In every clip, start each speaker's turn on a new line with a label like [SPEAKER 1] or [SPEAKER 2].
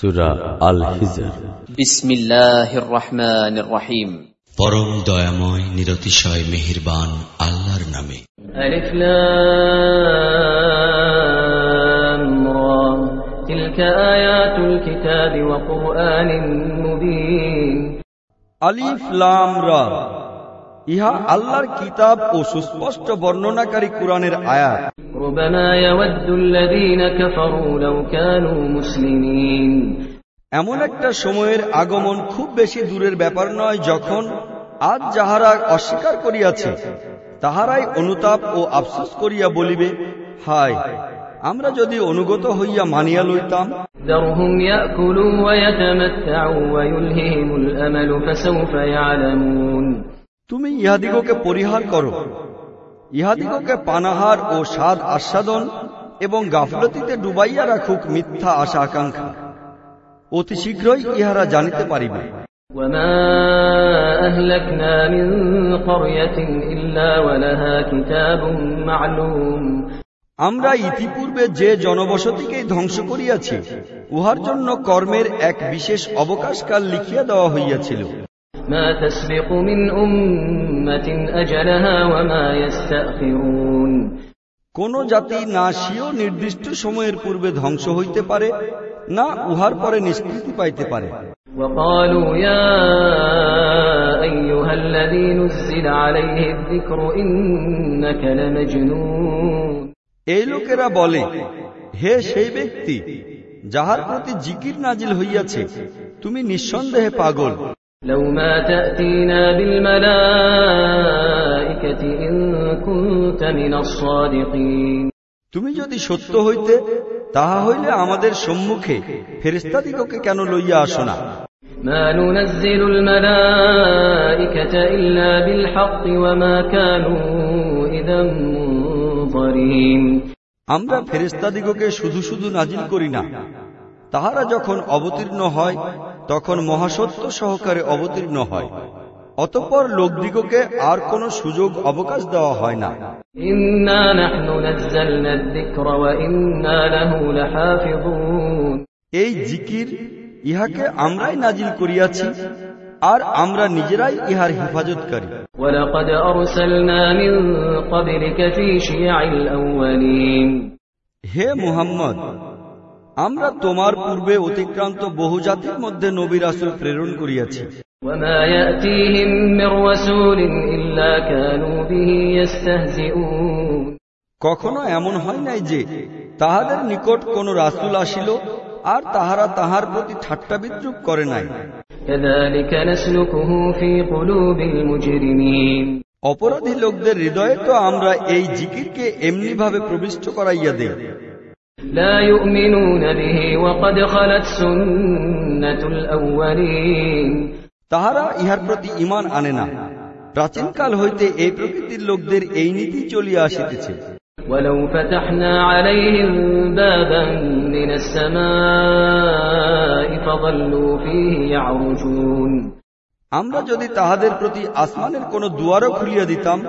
[SPEAKER 1] সুরা আল হিজর
[SPEAKER 2] বিসমিল্লাহির রহমানির রহিম
[SPEAKER 3] পরম দয়াময় নিরতিশয় মেহেরবান আল্লাহর নামে।
[SPEAKER 2] আলিফ লাম রা তিলকা আয়াতুল কিতাবি ওয়া কুরআনিন মুবিন।
[SPEAKER 4] আলিফ লাম রা ইহা আল্লাহর কিতাব ও সুস্পষ্ট বর্ণনাকারী কোরআনের
[SPEAKER 2] আয়াতিন
[SPEAKER 4] এমন একটা সময়ের আগমন খুব বেশি দূরের ব্যাপার নয় যখন আজ যাহারা অস্বীকার করিয়াছে তাহারাই অনুতাপ ও আফসোস করিয়া বলিবে হায় আমরা যদি অনুগত হইয়া মানিয়া লইতাম?
[SPEAKER 2] ذرهم يأكلوا ويتمتعوا ويلههم الأمل فسوف يعلمون
[SPEAKER 4] তুমি ইহাদিগকে পরিহার করো ইহাদিগকে পানাহার ও স্বাদ আস্বাদন এবং গাফলতিতে ডুবাইয়া রাখুক মিথ্যা আশা আকাঙ্ক্ষা অতি শীঘ্রই ইহারা জানিতে পারিবে
[SPEAKER 2] وما أهلكنا من قرية إلا ولها كتاب معلوم
[SPEAKER 4] আমরা ইতিপূর্বে যে জনবসতিকেই ধ্বংস করিয়াছি উহার জন্য কর্মের এক বিশেষ অবকাশকাল লিখিয়া দেওয়া হইয়াছিল
[SPEAKER 2] ما تسبق من أمة أجلها وما يستأخرون.
[SPEAKER 4] কোন জাতি না সিও নির্দিষ্ট সময়ের পূর্বে ধ্বংস হইতে পারে না উহার পরে নিষ্কৃতি পাইতে পারে।
[SPEAKER 2] وقالوا يا أيها الذي نزل عليه الذكر إنك
[SPEAKER 4] এই লোকেরা বলে হে সেই ব্যক্তি যাহার প্রতি জিকির নাজিল হইয়াছে তুমি নিঃসন্দেহে পাগল।
[SPEAKER 2] لو ما تأتينا بالملائكة إن كنت من الصادقين
[SPEAKER 4] তুমি যদি সত্য হইতে তাহা হইলে আমাদের সম্মুখে ফেরেস্তাদিগকে কেন লইয়া আসো না
[SPEAKER 2] ما ننزل الملائكة إلا بالحق وما كانوا إذا منظرين
[SPEAKER 4] আমরা ফেরেস্তাদিগকে শুধু শুধু নাজিল করি না তাহারা যখন অবতীর্ণ হয় তখন মহাসত্য সহকারে অবতীর্ণ হয়। অতঃপর লোকদিগকে আর কোন সুযোগ অবকাশ দেওয়া হয় না। এই জিকির ইহাকে আমরাই নাজিল করিয়াছি আর আমরা নিজেরাই ইহার হেফাজতকারী। হে মুহাম্মদ আমরা তোমার পূর্বে অতিক্রান্ত বহু জাতির মধ্যে নবী রাসুল প্রেরণ করিয়াছি। কখনো এমন হয় নাই যে তাহাদের নিকট কোন রাসুল আসিল আর তাহারা তাহার প্রতি ঠাট্টা বিদ্রুপ করে নাই। অপরাধী লোকদের হৃদয়ে তো আমরা এই জিকিরকে এমনিভাবে প্রবিষ্ট করাইয়া দেয়
[SPEAKER 2] لا يؤمنون به وقد خلت سنة الأولين
[SPEAKER 4] তাহারা ইহার প্রতি ইমান আনে না প্রাচীনকাল হইতে এই প্রকৃতির লোকদের এই নীতি চলিয়া আসিতেছে
[SPEAKER 2] ولو فتحنا عليهم بابا من السماء فظلوا فيه يعرجون
[SPEAKER 4] আমরা যদি তাহাদের প্রতি আসমানের কোন দুয়ারও খুলিয়া দিতাম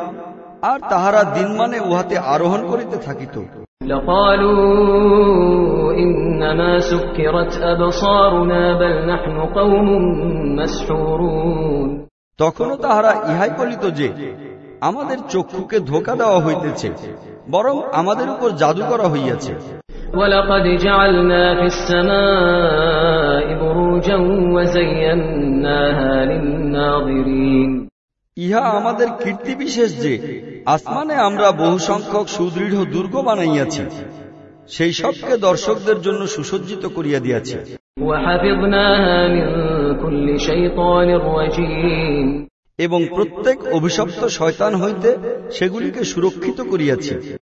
[SPEAKER 4] আর তাহারা দিনমানে উহাতে আরোহণ করিতে থাকিত
[SPEAKER 2] لقالوا إنما سكرت أبصارنا بل نحن قوم مسحورون
[SPEAKER 4] তখনও তাহারা ইহাই বলিত যে আমাদের চক্ষুকে ধোকা দেওয়া হইতেছে বরং আমাদের উপর জাদু করা হইয়াছে
[SPEAKER 2] ولقد جعلنا في السماء بروجا وزيناها للناظرين
[SPEAKER 4] ইহা আমাদের কীর্তি বিশেষ যে আসমানে আমরা বহু সংখ্যক সুদৃঢ় দুর্গ বানাইয়াছি। সেই সবকে দর্শকদের জন্য সুসজ্জিত করিয়া দিয়াছি। এবং প্রত্যেক অভিশপ্ত শয়তান হইতে সেগুলিকে সুরক্ষিত করিয়াছি।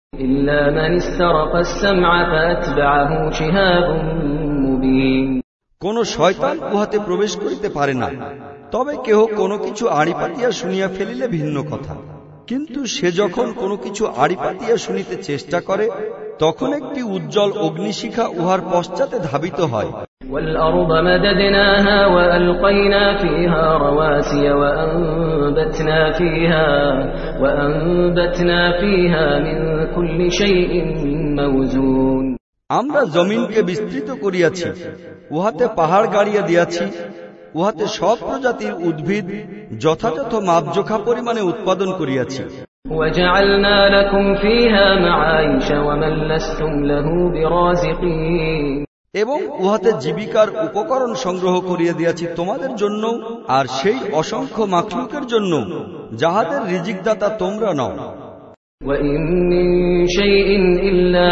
[SPEAKER 4] কোন শয়তান উহাতে প্রবেশ করিতে পারে না। তবে কেহ কোনো কিছু আড়ি পাতিয়া শুনিয়া ফেলিলে ভিন্ন কথা। কিন্তু সে যখন কোনো কিছু আড়ি পাতিয়া শুনিতে চেষ্টা করে তখন একটি উজ্জ্বল অগ্নিশিখা উহার পশ্চাতে ধাবিত হয়
[SPEAKER 2] والأرض مددناها وألقينا فيها رواسي وأنبتنا فيها وأنبتنا فيها من كل شيء موزون
[SPEAKER 4] আমরা জমিনকে বিস্তৃত করিয়াছি উহাতে পাহাড় গাড়িয়া দিয়াছি উহাতে সব প্রজাতির উদ্ভিদ যথাযথ মাপজোখা পরিমাণে উৎপাদন করিয়াছি
[SPEAKER 2] وجعلنا لكم فيها معايش ومن لستم له برازقين
[SPEAKER 4] এবং উহাতে জীবিকার উপকরণ সংগ্রহ করিয়া দিয়াছি তোমাদের জন্য আর সেই অসংখ্য মাখলুকের জন্য যাহাদের রিজিকদাতা তোমরা নও
[SPEAKER 2] وإن من شيء إلا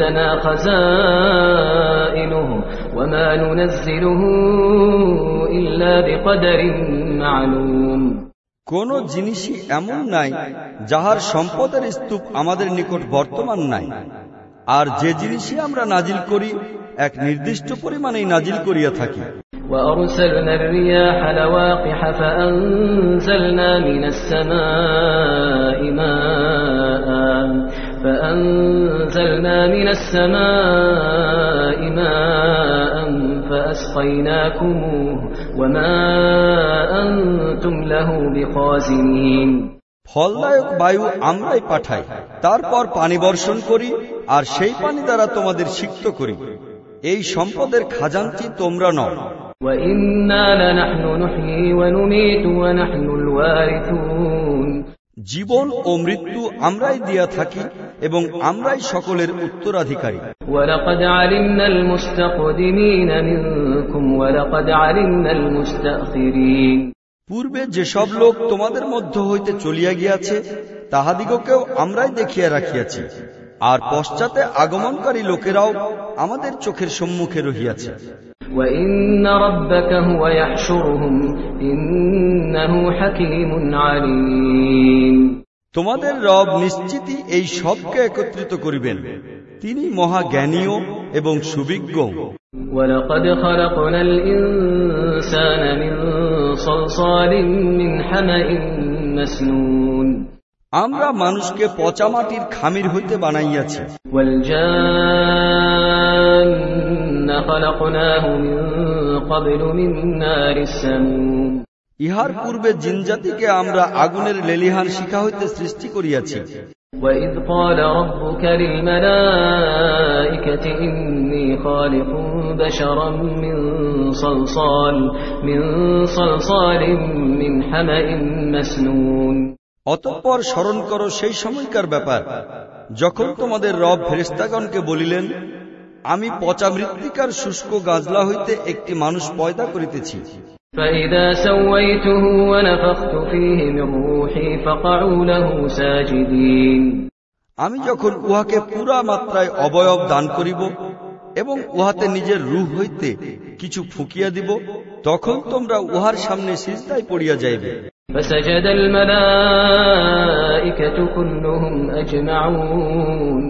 [SPEAKER 2] عندنا خزائنه وما ننزله إلا بقدر معلوم
[SPEAKER 4] কোন জিনিসই এমন নাই যাহার সম্পদের স্তূপ আমাদের নিকট বর্তমান নাই আর যে জিনিসই আমরা নাজিল করি এক নির্দিষ্ট পরিমাণেই নাজিল করিয়া থাকি
[SPEAKER 2] وأرسلنا الرياح لواقح فأنزلنا من السماء ماء فأنزلنا من السماء ماء فأسقيناكموه وما أنتم له بخازنين
[SPEAKER 4] ফলদায়ক বায়ু আমরাই পাঠাই তারপর পানি বর্ষণ করি আর সেই পানি দ্বারা তোমাদের সিক্ত করি এই সম্পদের খাজাঞ্চি তোমরা নও
[SPEAKER 2] وإنا لنحن نحيي ونميت ونحن الوارثون
[SPEAKER 4] জীবন ও মৃত্যু আমরাই দিয়া থাকি এবং আমরাই সকলের উত্তরাধিকারী। পূর্বে যেসব লোক তোমাদের মধ্য হইতে চলিয়া গিয়াছে তাহাদিগকেও আমরাই দেখিয়া রাখিয়াছি। আর পশ্চাতে আগমনকারী লোকেরাও আমাদের চোখের সম্মুখে রহিয়াছে।
[SPEAKER 2] وإن ربك هو يحشرهم إنه حكيم عليم
[SPEAKER 4] তোমাদের রব নিশ্চিতই এই সবকে একত্রিত করিবেন তিনি মহাজ্ঞানীয় এবং সুবিজ্ঞ
[SPEAKER 2] ولقد خلقنا الإنسان من صلصال من حمأ مسنون
[SPEAKER 4] আমরা মানুষকে পচা মাটির খামির হইতে বানাইয়াছি
[SPEAKER 2] والجان خلقناه من قبل من نار السموم
[SPEAKER 4] ইহার পূর্বে জিনজাতিকে আমরা আগুনের লেলিহান শিখা হইতে সৃষ্টি করিয়াছি
[SPEAKER 2] وإذ قال ربك للملائكة إني خالق بشرا من صلصال من صلصال من حمأ مسنون
[SPEAKER 4] অতঃপর স্মরণ করো সেই সময়কার ব্যাপার যখন তোমাদের রব ফেরেস্তাগণকে বলিলেন আমি পচা মৃত্তিকার শুষ্ক গাজলা হইতে একটি মানুষ পয়দা করিতেছি
[SPEAKER 2] فإذا سويته ونفخت فيه من روحي فقعوا له ساجدين
[SPEAKER 4] আমি যখন উহাকে পুরা মাত্রায় অবয়ব দান করিব এবং উহাতে নিজের রূহ হইতে কিছু ফুকিয়া দিব তখন তোমরা উহার সামনে সিজদায় পড়িয়া যাইবে
[SPEAKER 2] فسجد الملائكة كلهم أجمعون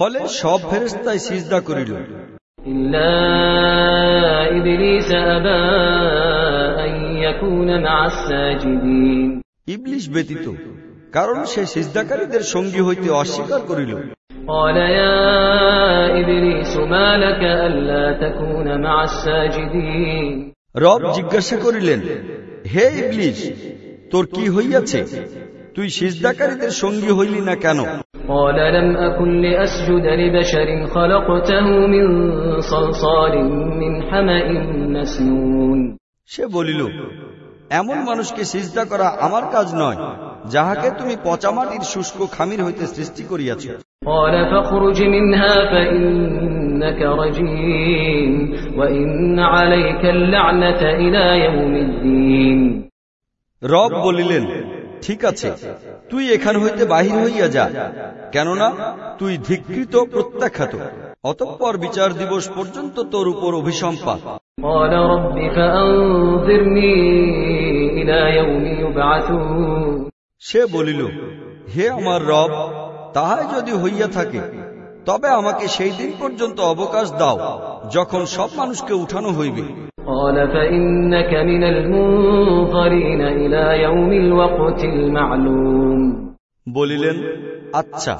[SPEAKER 4] ফলে সব ফেরেস্তায় সিজদা করিল। ইবলিশ ব্যতীত কারণ সে সিজদাকারীদের সঙ্গী হইতে অস্বীকার করিল। রব জিজ্ঞাসা করিলেন হে ইবলিশ তোর কি হইয়াছে? তুই সিজদাকারীদের সঙ্গী হইলি না কেন
[SPEAKER 2] قال لم أكن لأسجد لبشر خلقته من صلصال من حمأ مسنون
[SPEAKER 4] সে বলিল এমন মানুষকে সিজদা করা আমার কাজ নয় যাহাকে তুমি পচামাটির শুষ্ক খামির হইতে সৃষ্টি করিয়াছ
[SPEAKER 2] قال فاخرج منها فإنك رجيم وإن عليك اللعنة إلى يوم الدين
[SPEAKER 4] রব বলিলেন ঠিক আছে তুই এখান হইতে বাহির হইয়া যা। কেননা তুই ধিকৃত প্রত্যাখ্যাত। অতঃপর বিচার দিবস পর্যন্ত তোর উপর অভিসম্পাত। সে বলিল হে আমার রব তাহাই যদি হইয়া থাকে তবে আমাকে সেই দিন পর্যন্ত অবকাশ দাও যখন সব মানুষকে উঠানো হইবে।
[SPEAKER 2] قال فإنك من المنظرين إلى يوم الوقت المعلوم
[SPEAKER 4] বলিলেন আচ্ছা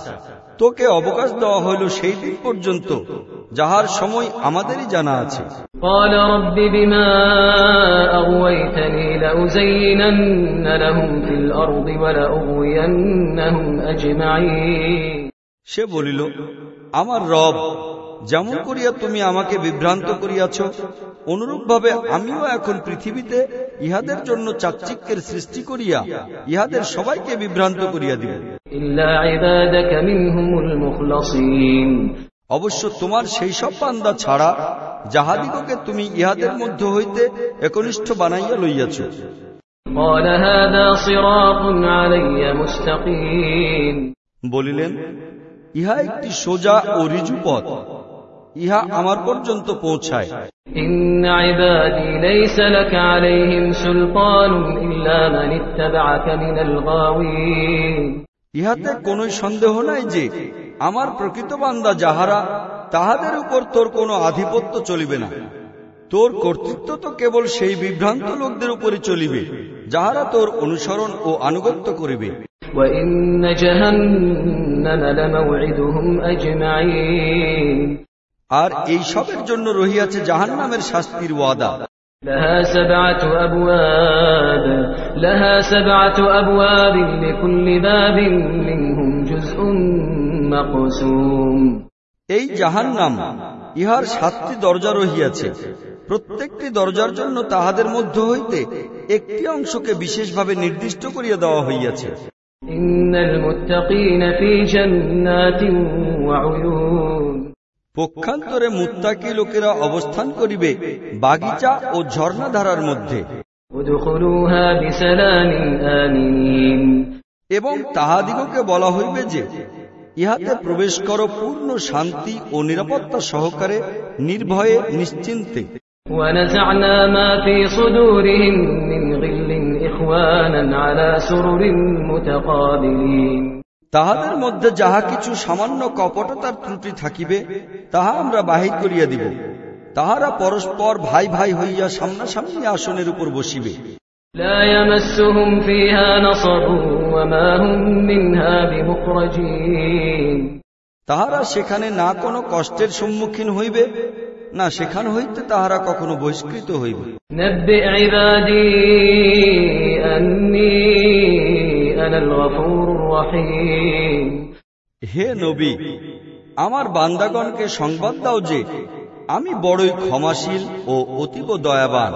[SPEAKER 4] তোকে অবকাশ দেওয়া হইল সেই দিন পর্যন্ত যাহার সময় আমাদেরই জানা আছে
[SPEAKER 2] قال رب بما أغويتني لأزينن لهم في الأرض ولأغوينهم أجمعين
[SPEAKER 4] সে বলিল আমার রব যেমন করিয়া তুমি আমাকে বিভ্রান্ত করিয়াছ অনুরূপভাবে আমিও এখন পৃথিবীতে ইহাদের জন্য চাকচিক্যের সৃষ্টি করিয়া ইহাদের সবাইকে বিভ্রান্ত করিয়া দিব। অবশ্য তোমার সেই সব বান্দা ছাড়া যাহাদিগকে তুমি ইহাদের মধ্য হইতে একনিষ্ঠ বানাইয়া লইয়াছ। বলিলেন ইহা একটি সোজা ও রিজু পথ। ইহা আমার পর্যন্ত পৌঁছায়। ইহাতে কোন সন্দেহ নাই যে আমার প্রকৃত বান্দা যাহারা তাহাদের উপর তোর কোন আধিপত্য চলিবে না। তোর কর্তৃত্ব তো কেবল সেই বিভ্রান্ত লোকদের উপরে চলিবে যাহারা তোর অনুসরণ ও আনুগত্য করিবে।
[SPEAKER 2] وإن جهنم لموعدهم أجمعين
[SPEAKER 4] আর এই সবের জন্য রহিয়াছে জাহান নামের শাস্তির ওয়াদা
[SPEAKER 2] لها سبعة أبواب لها سبعة أبواب لكل باب منهم جزء مقسوم
[SPEAKER 4] এই জাহান নাম ইহার সাতটি দরজা রহিয়াছে প্রত্যেকটি দরজার জন্য তাহাদের মধ্য হইতে একটি অংশকে বিশেষভাবে নির্দিষ্ট করিয়া দেওয়া হইয়াছে
[SPEAKER 2] إن المتقين في جنات وعيون
[SPEAKER 4] পক্ষান্তরে মুত্তাকি লোকেরা অবস্থান করিবে বাগিচা ও ঝর্ণাধারার মধ্যে। এবং তাহাদিগকে বলা হইবে যে ইহাতে প্রবেশ কর পূর্ণ শান্তি ও নিরাপত্তা সহকারে নির্ভয়ে নিশ্চিন্তে। তাহাদের মধ্যে যাহা কিছু সামান্য কপটতার ত্রুটি থাকিবে তাহা আমরা বাহির করিয়া দিব। তাহারা পরস্পর ভাই ভাই হইয়া সামনাসামনি আসনের উপর বসিবে। তাহারা সেখানে না কোনো কষ্টের সম্মুখীন হইবে না সেখান হইতে তাহারা কখনো বহিষ্কৃত হইবে। হে নবী আমার বান্দাগণকে সংবাদ দাও যে আমি বড়ই ক্ষমাশীল ও অতীব দয়াবান।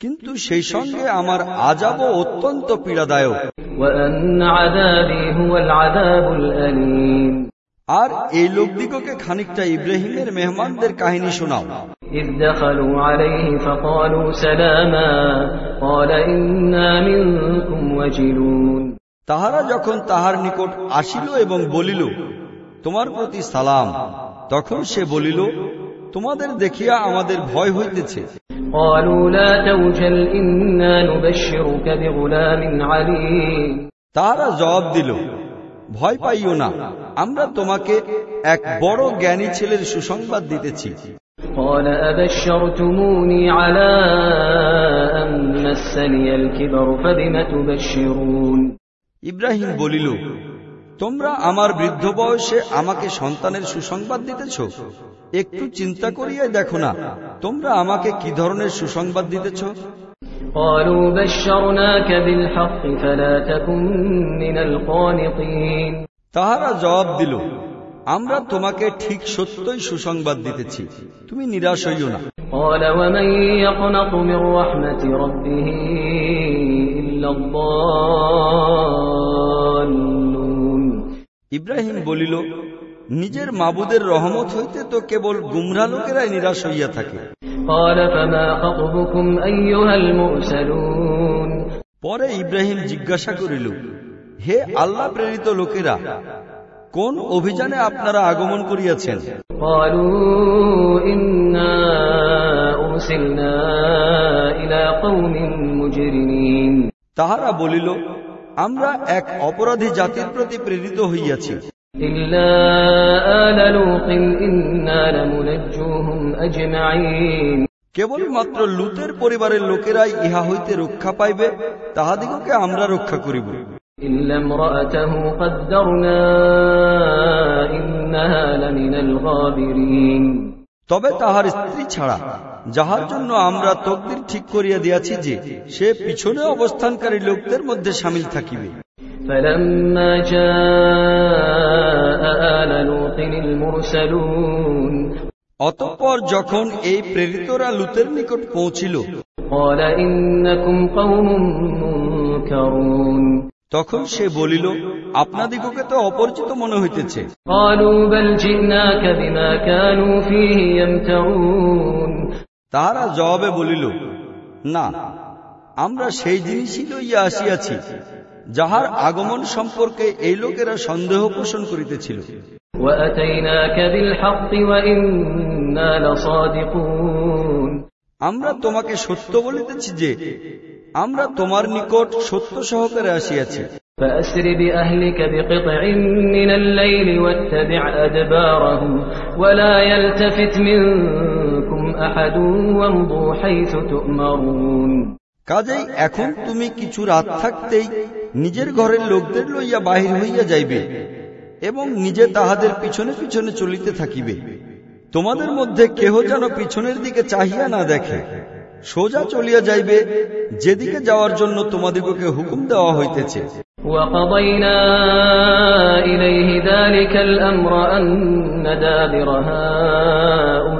[SPEAKER 4] কিন্তু সেই সঙ্গে আমার আজাব অত্যন্ত পীড়াদায়ক। আর এই লোকদিগকে খানিকটা ইব্রাহিমের মেহমানদের কাহিনী শোনাও।
[SPEAKER 2] إذ دخلوا عليه فقالوا سلاما قال إنا منكم وجلون
[SPEAKER 4] তাহারা যখন তাহার নিকট আসিল এবং বলিল তোমার প্রতি সালাম তখন সে বলিল তোমাদের দেখিয়া আমাদের ভয় হইতেছে
[SPEAKER 2] قالوا لا توجل إنا نبشرك بغلام عليم
[SPEAKER 4] তাহারা জবাব দিল ভয় পাইও না আমরা তোমাকে এক বড় জ্ঞানী ছেলের সুসংবাদ দিতেছি
[SPEAKER 2] قال أبشرتموني على أن مسني الكبر فبم تبشرون
[SPEAKER 4] ইব্রাহিম বলিল তোমরা আমার বৃদ্ধ বয়সে আমাকে সন্তানের সুসংবাদ দিতেছ একটু চিন্তা করিয়া দেখো না তোমরা আমাকে কি ধরনের সুসংবাদ দিতেছ
[SPEAKER 2] قالوا بشرناك بالحق فلا تكن من القانطين
[SPEAKER 4] তাহারা জবাব দিল আমরা তোমাকে ঠিক সত্যই সুসংবাদ দিতেছি। তুমি নিরাশ হইও না। ইব্রাহিম বলিল নিজের মাবুদের রহমত হইতে তো কেবল গুমরা লোকেরাই নিরাশ হইয়া থাকে। পরে ইব্রাহিম জিজ্ঞাসা করিল হে আল্লাহ প্রেরিত লোকেরা কোন অভিযানে আপনারা আগমন করিয়াছেন? তাহারা বলিল আমরা এক অপরাধী জাতির প্রতি প্রেরিত হইয়াছি। কেবলমাত্র লুতের পরিবারের লোকেরাই ইহা হইতে রক্ষা পাইবে তাহাদিগকে আমরা রক্ষা করিব।
[SPEAKER 2] إلا امرأته قدرنا إنها لمن الغابرين
[SPEAKER 4] তবে তাহার স্ত্রী ছাড়া যাহার জন্য আমরা তকদির ঠিক করিয়া দিয়াছি যে সে পিছনে অবস্থানকারী লোকদের মধ্যে সামিল থাকিবে
[SPEAKER 2] فلما جاء آل لوط المرسلون
[SPEAKER 4] অতঃপর যখন এই প্রেরিতরা লুতের নিকট পৌঁছিল
[SPEAKER 2] قال إنكم قوم منكرون
[SPEAKER 4] তখন সে বলিল আপনাদিগকে তো অপরিচিত মনে হইতেছে। তারা জবাবে বলিল না আমরা সেই জিনিসই লইয়া আসিয়াছি যাহার আগমন সম্পর্কে এই লোকেরা সন্দেহ পোষণ করিতেছিল। আমরা তোমাকে সত্য বলিতেছি যে আমরা তোমার নিকট সত্য সহকারে আসিয়াছি
[SPEAKER 2] فأسر بأهلك بقطع من الليل واتبع أدبارهم ولا يلتفت منكم أحد وامضوا حيث تؤمرون
[SPEAKER 4] কাজেই এখন তুমি কিছু রাত থাকতেই নিজের ঘরের লোকদের লইয়া বাহির হইয়া যাইবে এবং নিজে তাহাদের পিছনে পিছনে চলিতে থাকিবে তোমাদের মধ্যে কেহ যেন পিছনের দিকে চাহিয়া না দেখে সোজা চলিয়া যাইবে যেদিকে যাওয়ার জন্য তোমাদিগকে হুকুম দেওয়া হইতেছে
[SPEAKER 2] وقضينا إليه ذلك الأمر أن دابر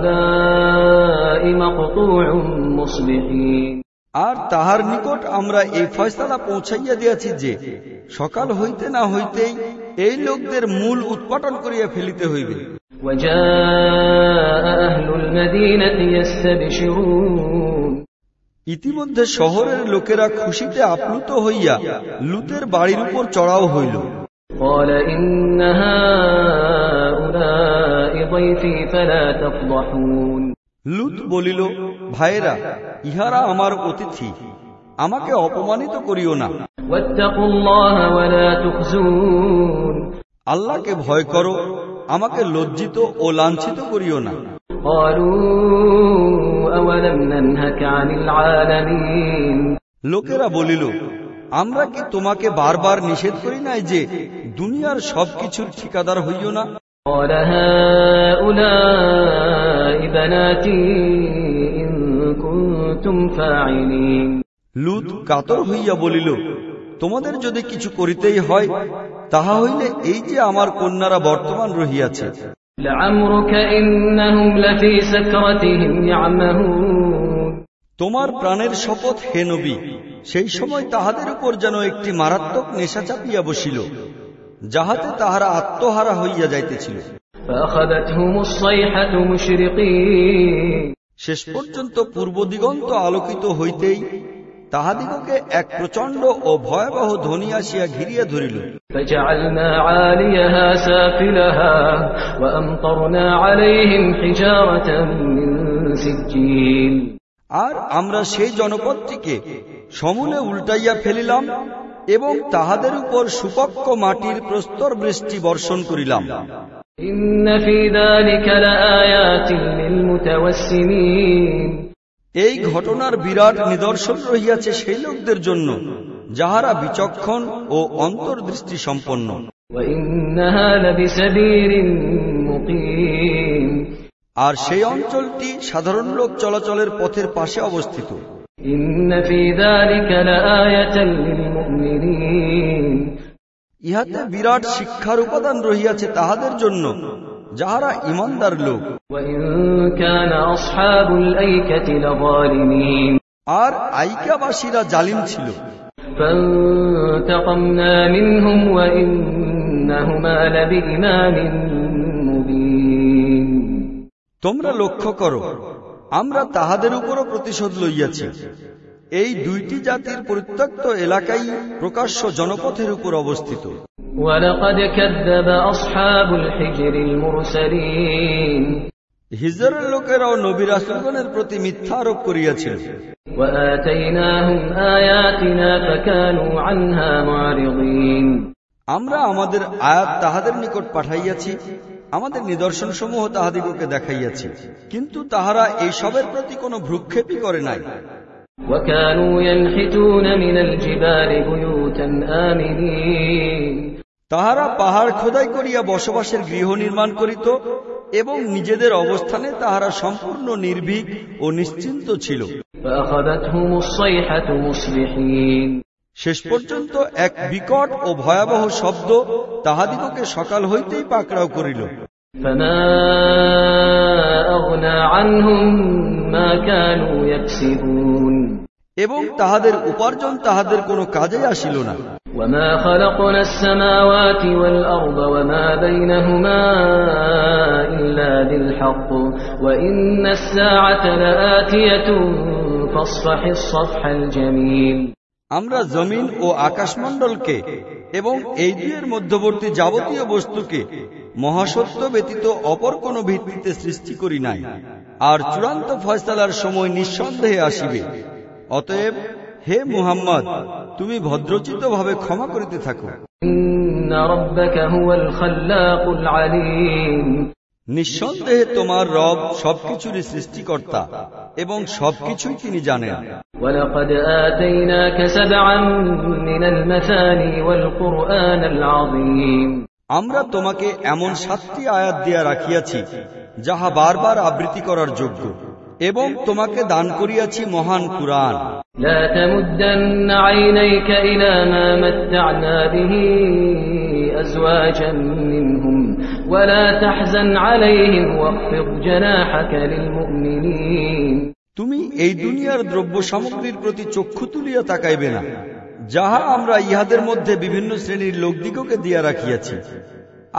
[SPEAKER 2] هؤلاء مقطوع مصبحين
[SPEAKER 4] আর তাহার নিকট আমরা এই ফয়সালা পৌঁছাইয়া দিয়াছি যে সকাল হইতে না হইতেই এই লোকদের মূল উৎপাটন করিয়া ফেলিতে হইবে
[SPEAKER 2] وجاء أهل المدينة يستبشرون
[SPEAKER 4] ইতিমধ্যে শহরের লোকেরা খুশিতে আপ্লুত হইয়া লুতের বাড়ির উপর চড়াও হইল। লুত বলিল ভাইরা ইহারা আমার অতিথি আমাকে অপমানিত করিও না। আল্লাহকে ভয় করো আমাকে লজ্জিত ও লাঞ্ছিত করিও না। লোকেরা বলিল আমরা কি তোমাকে বারবার নিষেধ করি নাই যে দুনিয়ার সবকিছুর ঠিকাদার হইও না
[SPEAKER 2] قال هؤلاء بناتي إن كنتم فاعلين
[SPEAKER 4] লুত কাতর হইয়া বলিল তোমাদের যদি কিছু করিতেই হয় তাহা হইলে এই যে আমার কন্যারা বর্তমান রহিয়াছে
[SPEAKER 2] لعمرك إنهم لفي سكرتهم يعمهون
[SPEAKER 4] তোমার প্রাণের শপথ হে নবী সেই সময় তাহাদের উপর যেন একটি মারাত্মক নেশা চাপিয়া বসিল যাহাতে তাহারা আত্মহারা হইয়া যাইতেছিল
[SPEAKER 2] فأخذتهم الصيحة مشرقين
[SPEAKER 4] শেষ পর্যন্ত পূর্ব দিগন্ত আলোকিত হইতেই তাহাদিগকে এক প্রচণ্ড ও ভয়াবহ ধ্বনি আসিয়া ঘিরিয়া ধরিল
[SPEAKER 2] فجعلنا عاليها سافلها وأمطرنا عليهم حجارة من سجيل
[SPEAKER 4] আর আমরা সেই জনপদটিকে সমূলে উল্টাইয়া ফেলিলাম এবং তাহাদের উপর সুপক্ষ মাটির প্রস্তর বৃষ্টি বর্ষণ করিলাম
[SPEAKER 2] إن في ذلك لآيات للمتوسمين
[SPEAKER 4] এই ঘটনার বিরাট নিদর্শন রহিয়াছে সেই লোকদের জন্য যাহারা বিচক্ষণ ও অন্তর্দৃষ্টি সম্পন্ন
[SPEAKER 2] وإنها لبسبيل مقيم
[SPEAKER 4] আর সেই অঞ্চলটি সাধারণ লোক চলাচলের পথের পাশে অবস্থিত
[SPEAKER 2] إن في ذلك لآية للمؤمنين
[SPEAKER 4] ইহাতে বিরাট শিক্ষার উপাদান রহিয়াছে তাহাদের জন্য যাহারা ইমানদার লোক
[SPEAKER 2] وإن كان أصحاب الأيكة لظالمين
[SPEAKER 4] আর আইকাবাসীরা জালিম ছিল
[SPEAKER 2] فانتقمنا منهم وإنهما لبإمام مبين
[SPEAKER 4] তোমরা লক্ষ্য করো আমরা তাহাদের উপরও প্রতিশোধ লইয়াছি। এই দুইটি জাতির পরিত্যক্ত এলাকাই প্রকাশ্য জনপথের উপর অবস্থিত। হিজরের লোকেরাও নবীর আসলগণের প্রতি মিথ্যা আরোপ
[SPEAKER 2] করিয়াছে
[SPEAKER 4] আমরা আমাদের আয়াত তাহাদের নিকট পাঠাইয়াছি আমাদের নিদর্শন সমূহ তাহাদিগকে দেখাইয়াছি কিন্তু তাহারা এই সবের প্রতি কোনো ভ্রুক্ষেপই করে নাই। তাহারা পাহাড় খোদাই করিয়া বসবাসের গৃহ নির্মাণ করিত এবং নিজেদের অবস্থানে তাহারা সম্পূর্ণ নির্ভীক ও নিশ্চিন্ত ছিল। শেষ পর্যন্ত এক বিকট ও ভয়াবহ শব্দ তাহাদিগকে সকাল হইতেই পাকড়াও করিল
[SPEAKER 2] فما أغنى عنهم ما كانوا يكسبون
[SPEAKER 4] এবং তাহাদের উপার্জন তাহাদের কোনো কাজে আসিল না
[SPEAKER 2] وما خلقنا السماوات والأرض وما بينهما إلا بالحق وإن الساعة لآتية فاصفح الصفح الجميل
[SPEAKER 4] আমরা জমিন ও আকাশমণ্ডলকে এবং এই দুয়ের মধ্যবর্তী যাবতীয় বস্তুকে মহাসত্য ব্যতীত অপর কোন ভিত্তিতে সৃষ্টি করি নাই। আর চূড়ান্ত ফয়সালার সময় নিঃসন্দেহে আসিবে। অতএব, হে মুহাম্মদ, তুমি ভদ্রচিতভাবে ক্ষমা করিতে থাকো।
[SPEAKER 2] إن ربك هو الخلاق العليم
[SPEAKER 4] নিঃসন্দেহে তোমার রব সবকিছুরই সৃষ্টিকর্তা এবং সবকিছুই তিনি জানেন
[SPEAKER 2] ولقد آتيناك سبعا من المثاني والقرآن العظيم
[SPEAKER 4] আমরা তোমাকে এমন সাতটি আয়াত দিয়া রাখিয়াছি যাহা বারবার আবৃত্তি করার যোগ্য এবং তোমাকে দান করিয়াছি মহান কুরআন
[SPEAKER 2] لا تمدن عينيك إلى ما متعنا به أزواجا منهم ولا تحزن عليهم واخفض جناحك للمؤمنين
[SPEAKER 4] তুমি এই দুনিয়ার দ্রব্য সামগ্রীর প্রতি চক্ষু তুলিয়া তাকাইবে না যাহা আমরা ইহাদের মধ্যে বিভিন্ন শ্রেণীর লোকদিগকে দিয়া রাখিয়াছি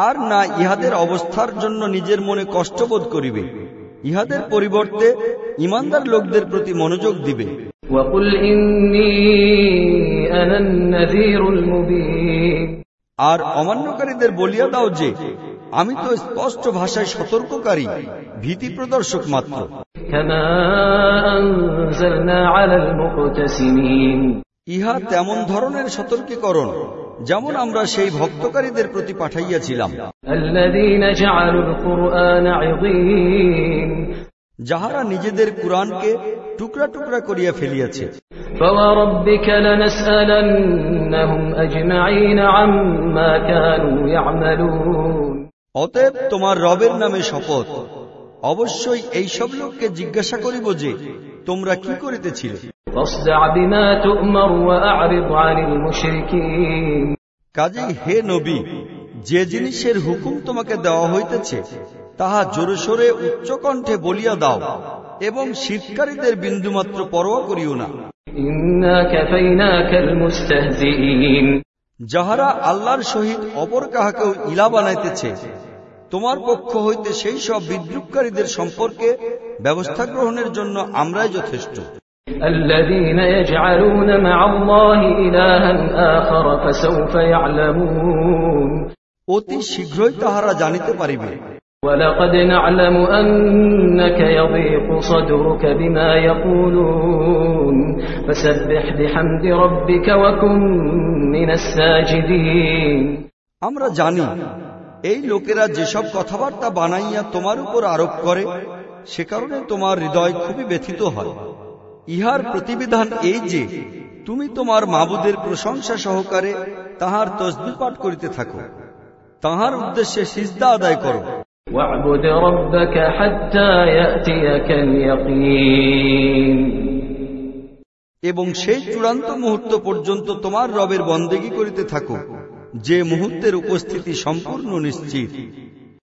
[SPEAKER 4] আর না ইহাদের অবস্থার জন্য নিজের মনে কষ্টবোধ করিবে ইহাদের পরিবর্তে ইমানদার লোকদের প্রতি মনোযোগ দিবে
[SPEAKER 2] وقل إني أنا النذير المبين
[SPEAKER 4] আর অমান্যকারীদের বলিয়া দাও যে আমি তো স্পষ্ট ভাষায় সতর্ককারী ভীতি প্রদর্শক মাত্র। ইহা তেমন ধরনের সতর্কীকরণ যেমন আমরা সেই ভক্তকারীদের প্রতি পাঠাইয়াছিলাম। যাহারা নিজেদের কুরআনকে টুকরা টুকরা করিয়া ফেলিয়াছে।
[SPEAKER 2] আম্মা কানু ইয়ামালুন।
[SPEAKER 4] অতএব তোমার রবের নামে শপথ। অবশ্যই এই সব লোককে জিজ্ঞাসা করিব যে তোমরা কি করিতেছিলে? কাজে হে নবী যে জিনিসের হুকুম তোমাকে দেওয়া হইতেছে তাহা জোরসোরে উচ্চকণ্ঠে বলিয়া দাও এবং শীতকারীদের বিন্দুমাত্র পরোয়া করিও না। যাহারা আল্লাহর সহিত অপর কাহাকেও ইলা বানাইতেছে তোমার পক্ষ হইতে সেই সব বিদ্রুপকারীদের সম্পর্কে ব্যবস্থা গ্রহণের জন্য আমরাই যথেষ্ট
[SPEAKER 2] الذين يجعلون مع الله إلها آخر فسوف يعلمون
[SPEAKER 4] অতি শীঘ্রই তাহারা জানিতে পারিবে
[SPEAKER 2] ولقد نعلم أنك يضيق صدرك بما يقولون فسبح بحمد ربك وكن من الساجدين
[SPEAKER 4] আমরা জানি এই লোকেরা যেসব কথাবার্তা বানাইয়া তোমার উপর আরোপ করে সে কারণে তোমার হৃদয় খুবই ব্যথিত হয়। ইহার প্রতিবিধান এই যে তুমি তোমার মাবুদের প্রশংসা সহকারে তাহার তসবি পাঠ করিতে থাকো। তাহার উদ্দেশ্যে সিজদা আদায় করো। এবং সেই চূড়ান্ত মুহূর্ত পর্যন্ত তোমার রবের বন্দেগী করিতে থাকো। যে মুহূর্তের উপস্থিতি সম্পূর্ণ নিশ্চিত।